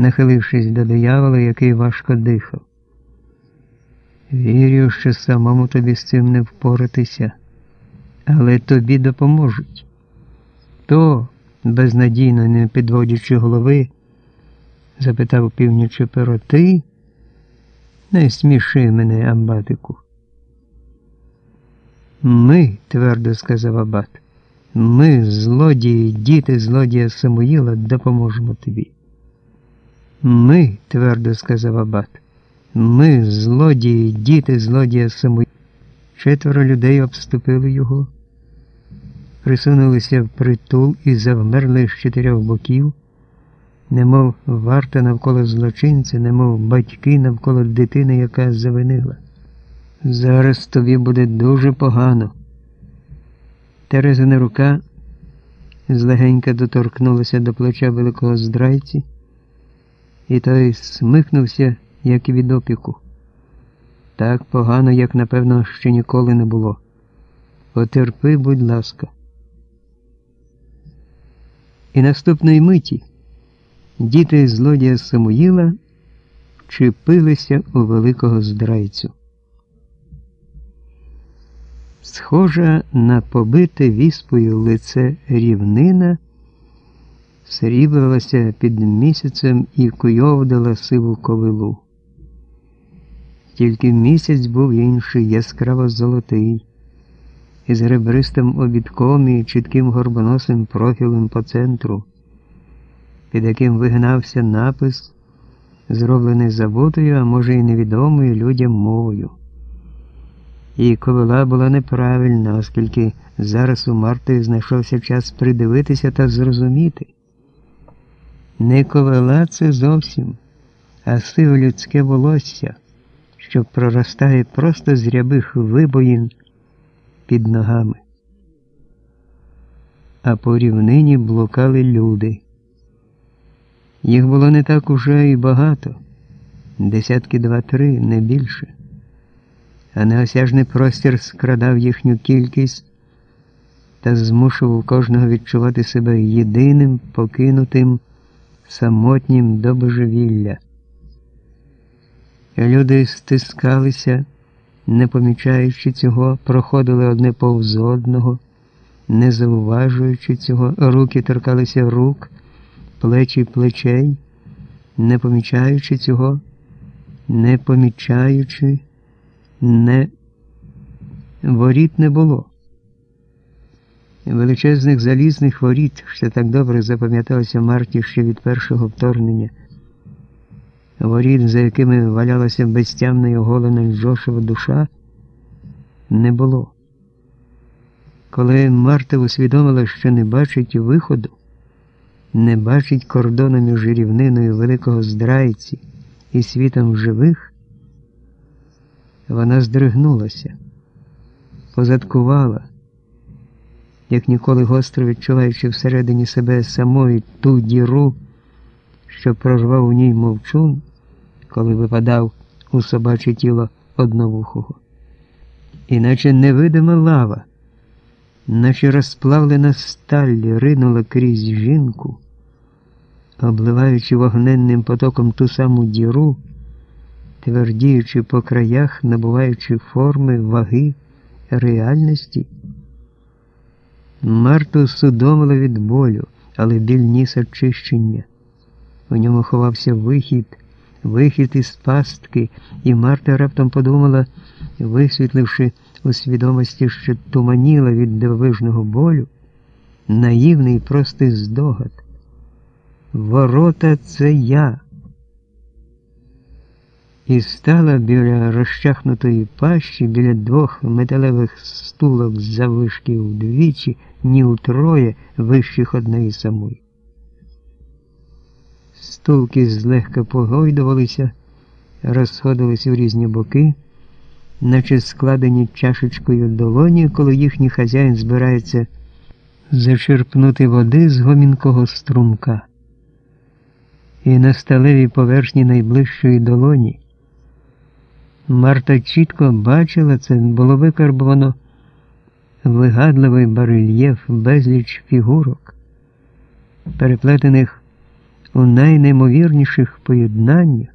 нахилившись до диявола, який важко дихав. Вірю, що самому тобі з цим не впоратися, але тобі допоможуть. То, безнадійно не підводячи голови, запитав північі перо, ти не сміши мене, Амбатику. Ми, твердо сказав Абат, ми, злодії, діти злодія Самуїла, допоможемо тобі. Ми, твердо сказав Абат, ми, злодії, діти злодія Самуїла. Четверо людей обступили його, присунулися в притул і завмерли з чотирьох боків, немов варта навколо злочинця, немов батьки навколо дитини, яка завинила. Зараз тобі буде дуже погано. Терезина рука злегенька доторкнулася до плеча великого здрайці, і той смихнувся, як і від опіку. Так погано, як напевно, ще ніколи не було. Потерпи, будь ласка. І наступної миті діти злодія Самуїла чепилися у великого здрайцю. Схожа на побите віспою лице рівнина, сріблилася під місяцем і куйовдала сиву ковилу. Тільки місяць був інший, яскраво золотий, із ребристим обідком і чітким горбоносим профілем по центру, під яким вигнався напис, зроблений заботою, а може й невідомою людям мовою. І ковила була неправильна, оскільки зараз у Марти знайшовся час придивитися та зрозуміти. Не ковила це зовсім, а сиве людське волосся, що проростає просто з рябих вибоїн під ногами. А по рівнині блукали люди. Їх було не так уже і багато, десятки два-три, не більше а неосяжний простір скрадав їхню кількість та змушував кожного відчувати себе єдиним, покинутим, самотнім до божевілля. Люди стискалися, не помічаючи цього, проходили одне повз одного, не зауважуючи цього, руки торкалися рук, плечі плечей, не помічаючи цього, не помічаючи не воріт не було. Величезних залізних воріт, що так добре запам'яталося Марті ще від першого вторгнення, воріт, за якими валялася безтямна й оголена Джошева душа, не було. Коли Марта усвідомила, що не бачить виходу, не бачить кордону між рівниною великого здрайці і світом живих, вона здригнулася, позадкувала, як ніколи гостро відчуваючи всередині себе самої ту діру, що проживав у ній мовчун, коли випадав у собаче тіло одновухого. Іначе невидима лава, наче розплавлена сталь ринула крізь жінку, обливаючи вогненним потоком ту саму діру твердіючи по краях, набуваючи форми, ваги, реальності. Марту судомила від болю, але біль ніс очищення. У ньому ховався вихід, вихід із пастки, і Марта раптом подумала, висвітливши у свідомості, що туманіла від дивовижного болю, наївний простий здогад. Ворота це я і стала біля розчахнутої пащі, біля двох металевих стулок завишки вдвічі, ні утроє вищих одної самої. Стулки злегка погойдувалися, розходились у різні боки, наче складені чашечкою долоні, коли їхній хазяїн збирається зачерпнути води з гомінкого струмка. І на сталевій поверхні найближчої долоні. Марта чітко бачила це, було викарбовано вигадливий барельєф, безліч фігурок, переплетених у найнеймовірніших поєднаннях